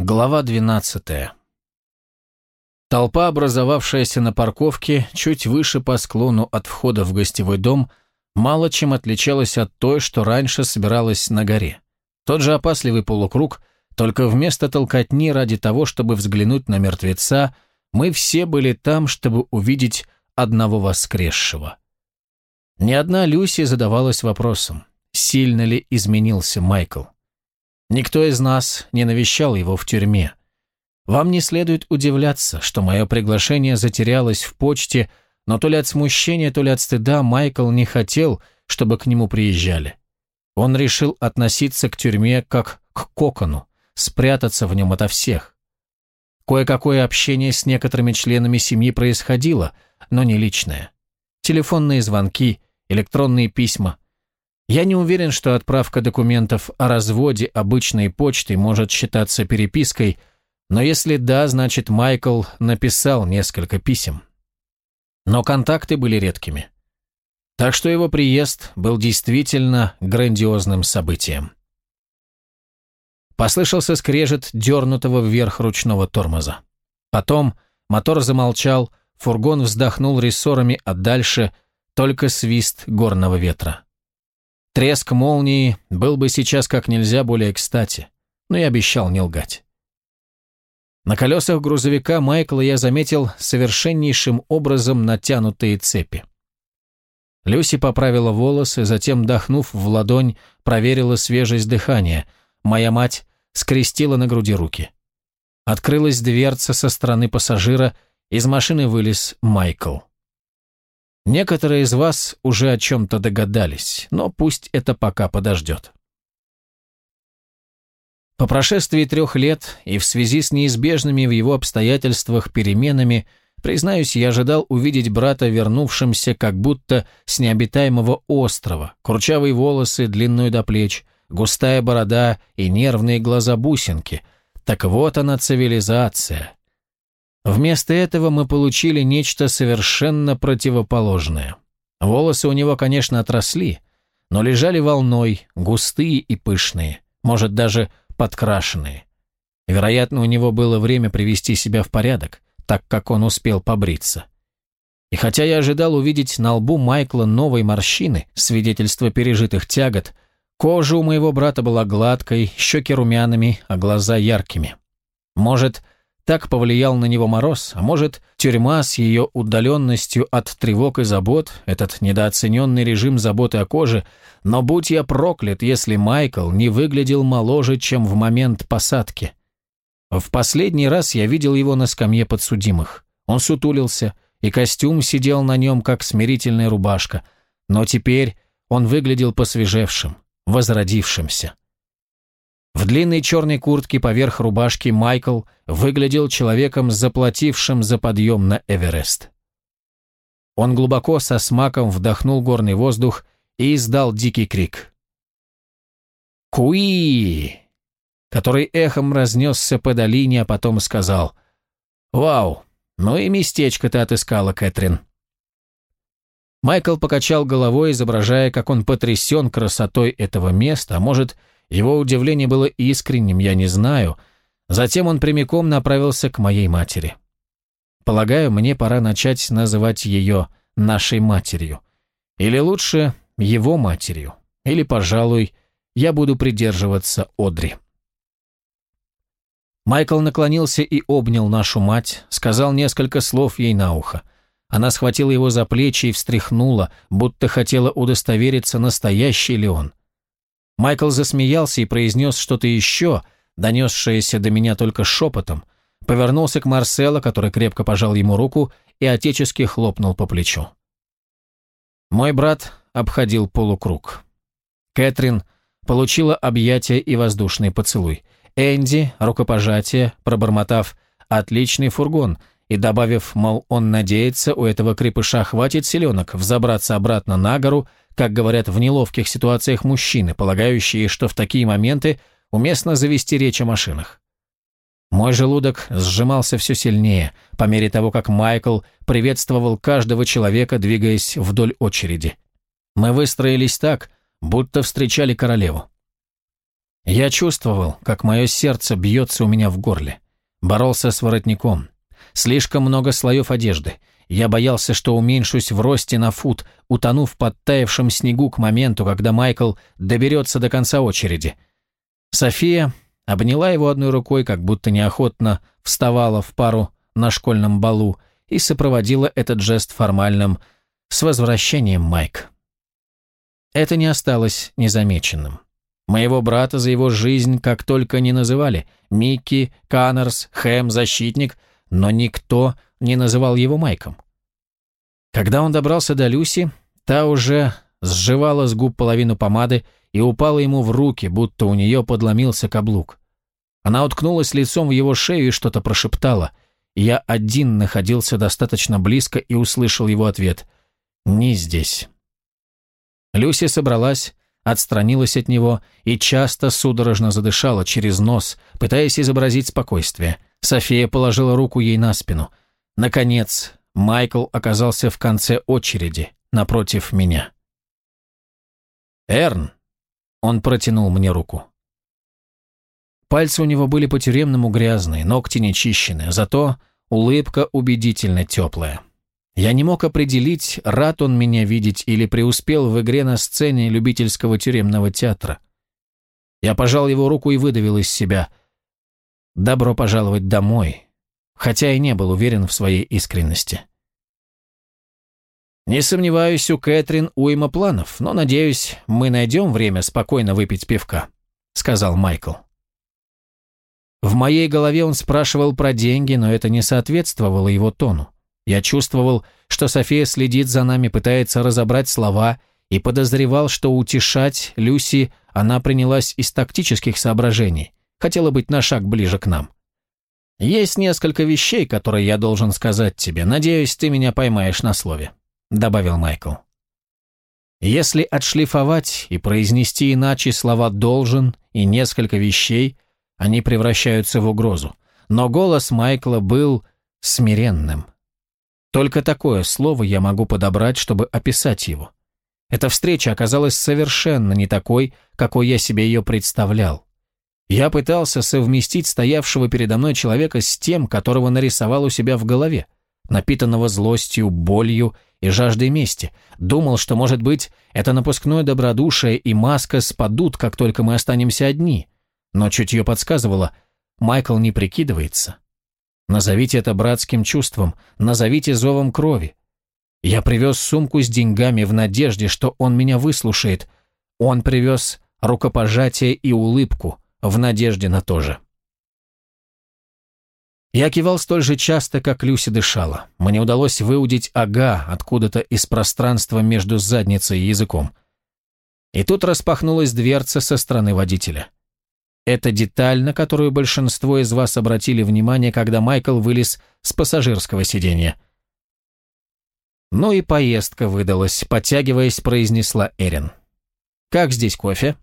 Глава 12. Толпа, образовавшаяся на парковке, чуть выше по склону от входа в гостевой дом, мало чем отличалась от той, что раньше собиралась на горе. Тот же опасливый полукруг, только вместо толкотни ради того, чтобы взглянуть на мертвеца, мы все были там, чтобы увидеть одного воскресшего. Ни одна Люси задавалась вопросом, сильно ли изменился Майкл. Никто из нас не навещал его в тюрьме. Вам не следует удивляться, что мое приглашение затерялось в почте, но то ли от смущения, то ли от стыда Майкл не хотел, чтобы к нему приезжали. Он решил относиться к тюрьме как к кокону, спрятаться в нем ото всех. Кое-какое общение с некоторыми членами семьи происходило, но не личное. Телефонные звонки, электронные письма – я не уверен, что отправка документов о разводе обычной почтой может считаться перепиской, но если да, значит Майкл написал несколько писем. Но контакты были редкими. Так что его приезд был действительно грандиозным событием. Послышался скрежет дернутого вверх ручного тормоза. Потом мотор замолчал, фургон вздохнул рессорами, а дальше только свист горного ветра. Треск молнии был бы сейчас как нельзя более кстати, но я обещал не лгать. На колесах грузовика Майкла я заметил совершеннейшим образом натянутые цепи. Люси поправила волосы, затем, дохнув в ладонь, проверила свежесть дыхания. Моя мать скрестила на груди руки. Открылась дверца со стороны пассажира, из машины вылез Майкл. Некоторые из вас уже о чем-то догадались, но пусть это пока подождет. По прошествии трех лет и в связи с неизбежными в его обстоятельствах переменами, признаюсь, я ожидал увидеть брата вернувшимся как будто с необитаемого острова, курчавые волосы, длинную до плеч, густая борода и нервные глаза-бусинки. Так вот она цивилизация, Вместо этого мы получили нечто совершенно противоположное. Волосы у него, конечно, отросли, но лежали волной, густые и пышные, может, даже подкрашенные. Вероятно, у него было время привести себя в порядок, так как он успел побриться. И хотя я ожидал увидеть на лбу Майкла новой морщины, свидетельство пережитых тягот, кожа у моего брата была гладкой, щеки румяными, а глаза яркими. Может, так повлиял на него мороз, а может, тюрьма с ее удаленностью от тревог и забот, этот недооцененный режим заботы о коже, но будь я проклят, если Майкл не выглядел моложе, чем в момент посадки. В последний раз я видел его на скамье подсудимых. Он сутулился, и костюм сидел на нем, как смирительная рубашка, но теперь он выглядел посвежевшим, возродившимся. В длинной черной куртке поверх рубашки Майкл выглядел человеком, заплатившим за подъем на Эверест. Он глубоко со смаком вдохнул горный воздух и издал дикий крик. «Куи!» который эхом разнесся по долине, а потом сказал «Вау, ну и местечко ты отыскала, Кэтрин». Майкл покачал головой, изображая, как он потрясен красотой этого места, а может, его удивление было искренним, я не знаю. Затем он прямиком направился к моей матери. Полагаю, мне пора начать называть ее нашей матерью. Или лучше, его матерью. Или, пожалуй, я буду придерживаться Одри. Майкл наклонился и обнял нашу мать, сказал несколько слов ей на ухо. Она схватила его за плечи и встряхнула, будто хотела удостовериться, настоящий ли он. Майкл засмеялся и произнес что-то еще, донесшееся до меня только шепотом, повернулся к Марсело, который крепко пожал ему руку и отечески хлопнул по плечу. Мой брат обходил полукруг. Кэтрин получила объятие и воздушный поцелуй. Энди — рукопожатие, пробормотав «отличный фургон», и добавив, мол, он надеется, у этого крепыша хватит селенок взобраться обратно на гору, как говорят в неловких ситуациях мужчины, полагающие, что в такие моменты уместно завести речь о машинах. Мой желудок сжимался все сильнее, по мере того, как Майкл приветствовал каждого человека, двигаясь вдоль очереди. Мы выстроились так, будто встречали королеву. Я чувствовал, как мое сердце бьется у меня в горле. Боролся с воротником. Слишком много слоев одежды. Я боялся, что уменьшусь в росте на фут, утонув в подтаявшем снегу к моменту, когда Майкл доберется до конца очереди. София обняла его одной рукой, как будто неохотно вставала в пару на школьном балу и сопроводила этот жест формальным «С возвращением, Майк». Это не осталось незамеченным. Моего брата за его жизнь как только не называли. Микки, Каннерс, Хэм, Защитник, но никто не называл его Майком. Когда он добрался до Люси, та уже сживала с губ половину помады и упала ему в руки, будто у нее подломился каблук. Она уткнулась лицом в его шею и что-то прошептала. Я один находился достаточно близко и услышал его ответ. «Не здесь». Люси собралась, отстранилась от него и часто судорожно задышала через нос, пытаясь изобразить спокойствие. София положила руку ей на спину. Наконец, Майкл оказался в конце очереди, напротив меня. «Эрн!» Он протянул мне руку. Пальцы у него были по-тюремному грязные, ногти нечищенные, зато улыбка убедительно теплая. Я не мог определить, рад он меня видеть или преуспел в игре на сцене любительского тюремного театра. Я пожал его руку и выдавил из себя «Добро пожаловать домой», хотя и не был уверен в своей искренности. «Не сомневаюсь, у Кэтрин уйма планов, но, надеюсь, мы найдем время спокойно выпить пивка», — сказал Майкл. В моей голове он спрашивал про деньги, но это не соответствовало его тону. Я чувствовал, что София следит за нами, пытается разобрать слова, и подозревал, что утешать Люси она принялась из тактических соображений, хотела быть на шаг ближе к нам. «Есть несколько вещей, которые я должен сказать тебе. Надеюсь, ты меня поймаешь на слове», — добавил Майкл. Если отшлифовать и произнести иначе слова «должен» и «несколько вещей», они превращаются в угрозу. Но голос Майкла был смиренным, только такое слово я могу подобрать, чтобы описать его. Эта встреча оказалась совершенно не такой, какой я себе ее представлял. Я пытался совместить стоявшего передо мной человека с тем, которого нарисовал у себя в голове, напитанного злостью, болью и жаждой мести. Думал, что, может быть, это напускное добродушие и маска спадут, как только мы останемся одни. Но чутье подсказывало, Майкл не прикидывается. Назовите это братским чувством, назовите зовом крови. Я привез сумку с деньгами в надежде, что он меня выслушает. Он привез рукопожатие и улыбку в надежде на то же. Я кивал столь же часто, как Люси дышала. Мне удалось выудить ага откуда-то из пространства между задницей и языком. И тут распахнулась дверца со стороны водителя. Это деталь, на которую большинство из вас обратили внимание, когда Майкл вылез с пассажирского сиденья. Ну и поездка выдалась, подтягиваясь, произнесла Эрин. «Как здесь кофе?»